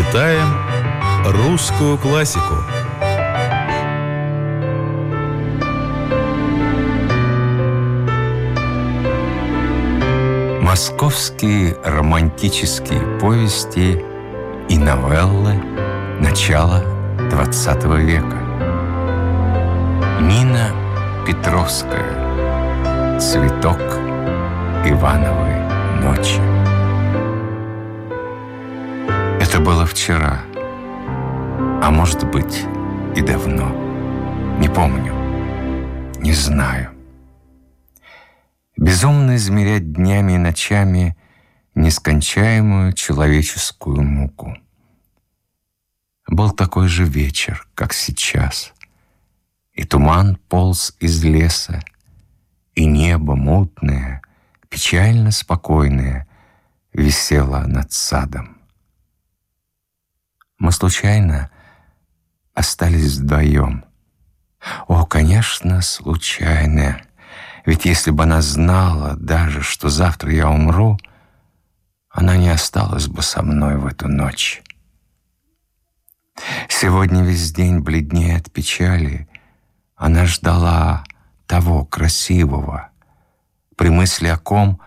Читаем русскую классику. Московские романтические повести и новеллы начала XX века. Нина Петровская «Цветок Ивановой ночи». Было вчера, а может быть и давно. Не помню, не знаю. Безумно измерять днями и ночами нескончаемую человеческую муку. Был такой же вечер, как сейчас, и туман полз из леса, и небо мутное, печально спокойное висело над садом. Мы случайно остались вдвоем. О, конечно, случайно. Ведь если бы она знала даже, что завтра я умру, она не осталась бы со мной в эту ночь. Сегодня весь день бледнее от печали. Она ждала того красивого, при мысли о ком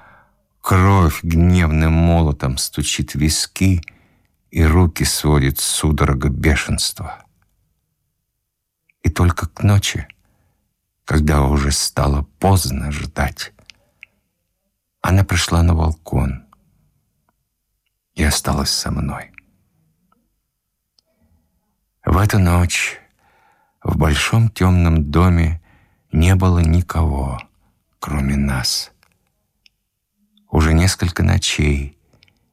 кровь гневным молотом стучит в виски — и руки сводит судорога бешенства. И только к ночи, когда уже стало поздно ждать, она пришла на балкон и осталась со мной. В эту ночь в большом темном доме не было никого, кроме нас. Уже несколько ночей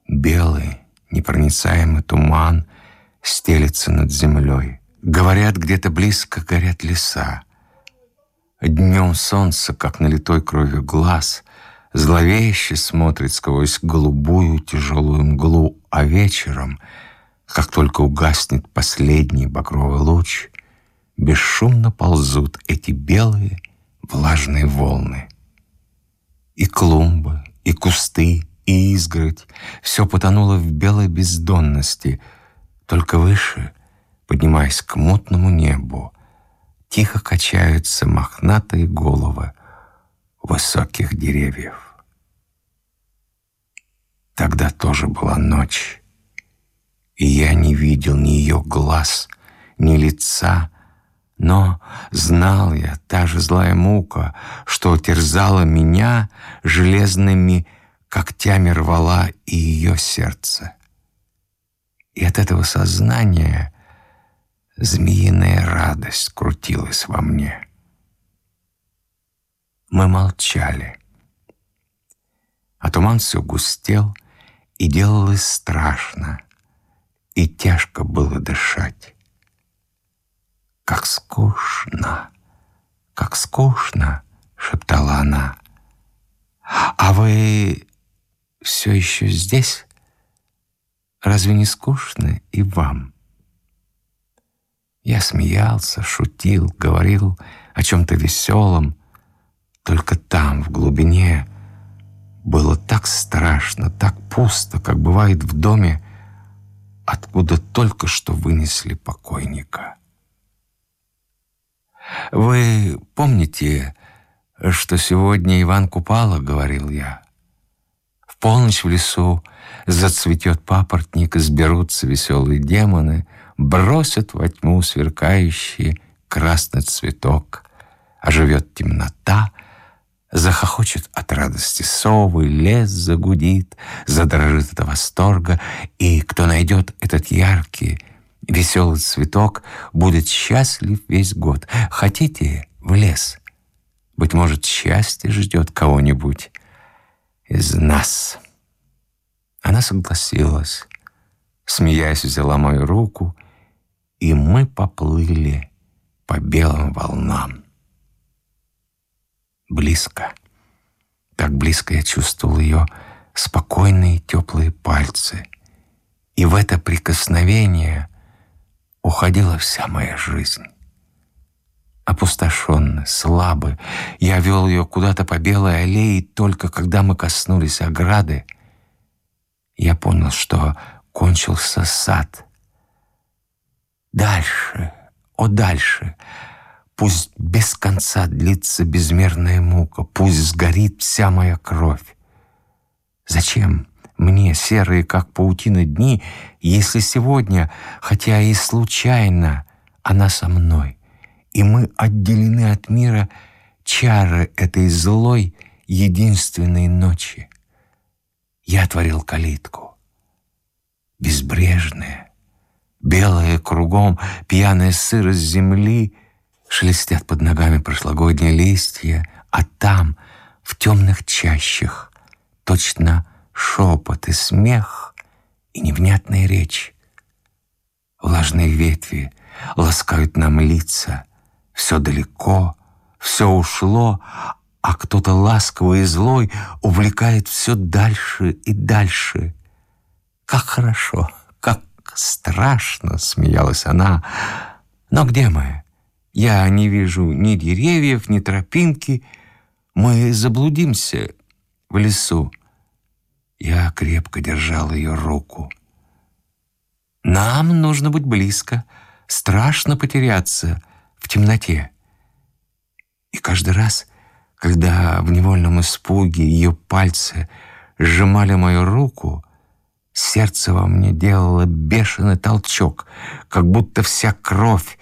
белые, непроницаемый туман стелется над землей. Говорят, где-то близко горят леса. Днем солнце, как налитой кровью глаз, зловеще смотрит сквозь голубую тяжелую мглу, а вечером, как только угаснет последний багровый луч, бесшумно ползут эти белые влажные волны. И клумбы, и кусты, и изгородь, все потонуло в белой бездонности. Только выше, поднимаясь к мутному небу, тихо качаются мохнатые головы высоких деревьев. Тогда тоже была ночь, и я не видел ни ее глаз, ни лица, но знал я, та же злая мука, что терзала меня железными когтями рвала и ее сердце. И от этого сознания змеиная радость крутилась во мне. Мы молчали. А туман все густел, и делалось страшно, и тяжко было дышать. «Как скучно! Как скучно!» — шептала она. «А вы все еще здесь? Разве не скучно и вам? Я смеялся, шутил, говорил о чем-то веселом. Только там, в глубине, было так страшно, так пусто, как бывает в доме, откуда только что вынесли покойника. «Вы помните, что сегодня Иван Купала, — говорил я, полночь в лесу зацветет папоротник, сберутся веселые демоны, бросят во тьму сверкающий красный цветок, оживет темнота, захохочет от радости совы, лес загудит, задрожит от восторга, и кто найдет этот яркий, веселый цветок, будет счастлив весь год. Хотите в лес? Быть может, счастье ждет кого-нибудь из нас. Она согласилась, смеясь, взяла мою руку, и мы поплыли по белым волнам. Близко, так близко я чувствовал ее спокойные теплые пальцы, и в это прикосновение уходила вся моя жизнь опустошенный, слабый. Я вел ее куда-то по белой аллее, и только когда мы коснулись ограды, я понял, что кончился сад, Дальше, о дальше, пусть без конца длится безмерная мука, пусть сгорит вся моя кровь. Зачем мне серые, как паутина, дни, если сегодня, хотя и случайно, она со мной, и мы отделены от мира чары этой злой единственной ночи? Я отворил калитку. Безбрежная, белая кругом, пьяная сырость земли, шелестят под ногами прошлогодние листья, а там, в темных чащах, точно шепот и смех и невнятная речь. Влажные ветви ласкают нам лица, все далеко, все ушло, а кто-то ласковый и злой увлекает все дальше и дальше. Как хорошо, как страшно, смеялась она. Но где мы? Я не вижу ни деревьев, ни тропинки. Мы заблудимся в лесу. Я крепко держал ее руку. Нам нужно быть близко. Страшно потеряться в темноте. И каждый раз когда в невольном испуге ее пальцы сжимали мою руку, сердце во мне делало бешеный толчок, как будто вся кровь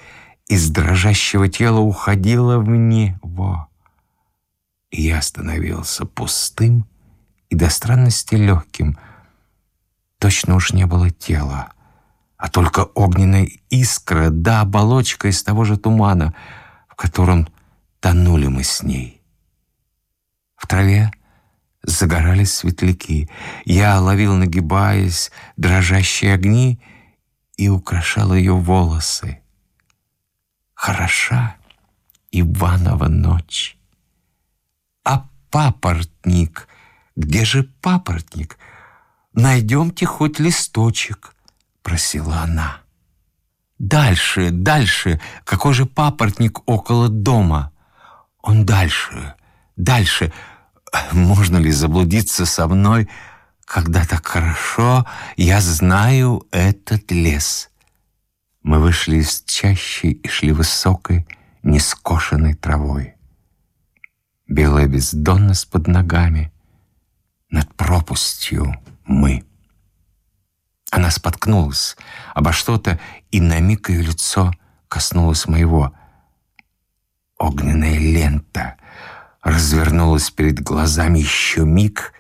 из дрожащего тела уходила в него. И я становился пустым и до странности легким. Точно уж не было тела, а только огненная искра да оболочка из того же тумана, в котором тонули мы с ней. В траве загорались светляки. Я ловил, нагибаясь, дрожащие огни и украшал ее волосы. Хороша Иванова ночь. А папоротник? Где же папоротник? Найдемте хоть листочек, просила она. Дальше, дальше, какой же папоротник около дома? Он дальше, Дальше, можно ли заблудиться со мной, когда так хорошо я знаю этот лес? Мы вышли из чащи и шли высокой, нескошенной травой. Белая бездонность под ногами, над пропастью мы. Она споткнулась обо что-то, и на миг ее лицо коснулось моего. Огненная лента — развернулась перед глазами еще миг,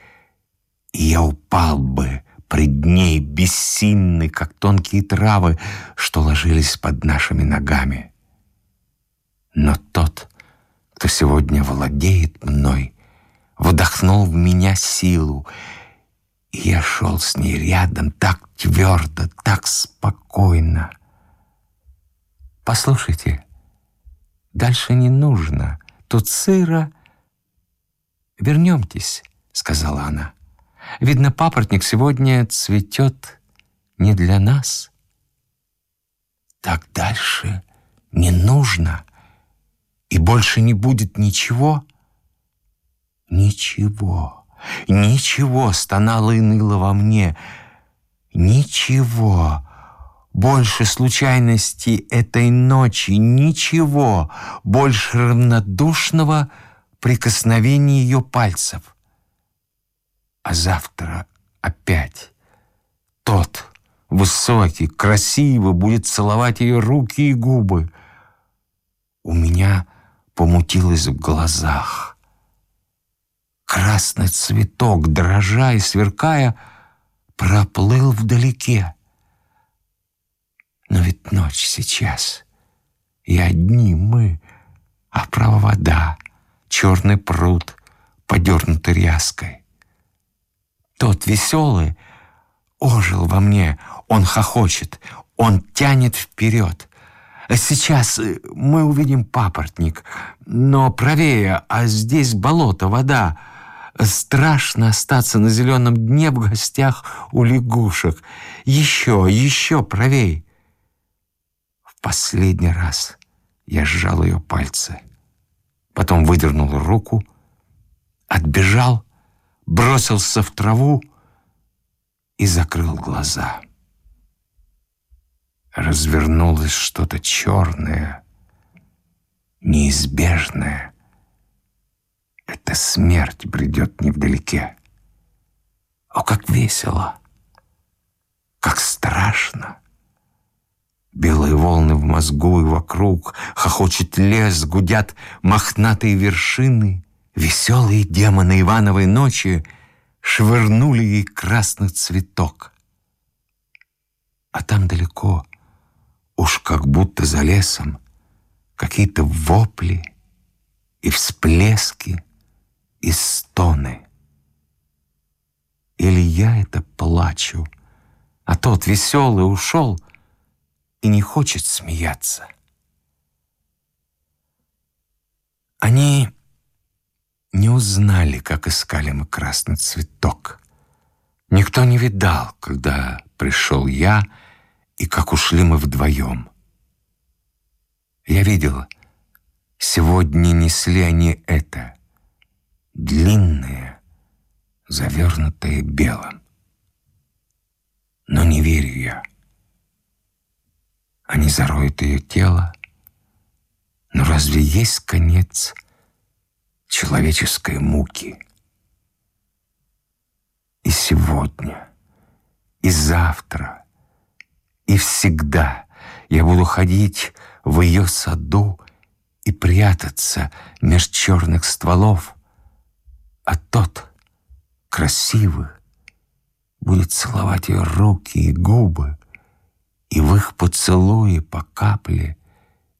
и я упал бы пред ней, бессильный, как тонкие травы, что ложились под нашими ногами. Но тот, кто сегодня владеет мной, вдохнул в меня силу, я шел с ней рядом так твердо, так спокойно. Послушайте, дальше не нужно. Тут сыро «Вернемтесь», — сказала она. «Видно, папоротник сегодня цветет не для нас». «Так дальше не нужно, и больше не будет ничего?» «Ничего, ничего!» — стонало и ныло во мне. «Ничего!» Больше случайностей этой ночи, ничего, больше равнодушного — прикосновение ее пальцев. А завтра опять тот высокий, красивый будет целовать ее руки и губы. У меня помутилось в глазах. Красный цветок, дрожа и сверкая, проплыл вдалеке. Но ведь ночь сейчас, и одни мы, а право вода — черный пруд, подернутый ряской. Тот веселый ожил во мне, он хохочет, он тянет вперед. Сейчас э, мы увидим папоротник, но правее, а здесь болото, вода. Страшно остаться на зеленом дне в гостях у лягушек. Еще, еще правей. В последний раз я сжал ее пальцы потом выдернул руку, отбежал, бросился в траву и закрыл глаза. развернулось что-то черное, неизбежное. Эта смерть бредет невдалеке. О, как весело! Как страшно! Белые волны в мозгу и вокруг, Хохочет лес, гудят мохнатые вершины. Веселые демоны Ивановой ночи Швырнули ей красный цветок. А там далеко, уж как будто за лесом, Какие-то вопли и всплески и стоны. Или я это плачу, а тот веселый ушел — и не хочет смеяться. Они не узнали, как искали мы красный цветок. Никто не видал, когда пришел я, и как ушли мы вдвоем. Я видел, сегодня несли они это, длинное, завернутое белым. Но не верю я. Они зароют ее тело. Но разве есть конец человеческой муки? И сегодня, и завтра, и всегда я буду ходить в ее саду и прятаться меж черных стволов, а тот, красивый, будет целовать ее руки и губы, и в их поцелуе по капле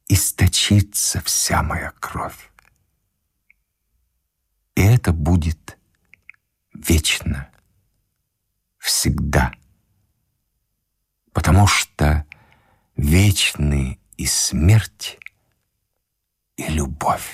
источится вся моя кровь. И это будет вечно, всегда, потому что вечны и смерть, и любовь.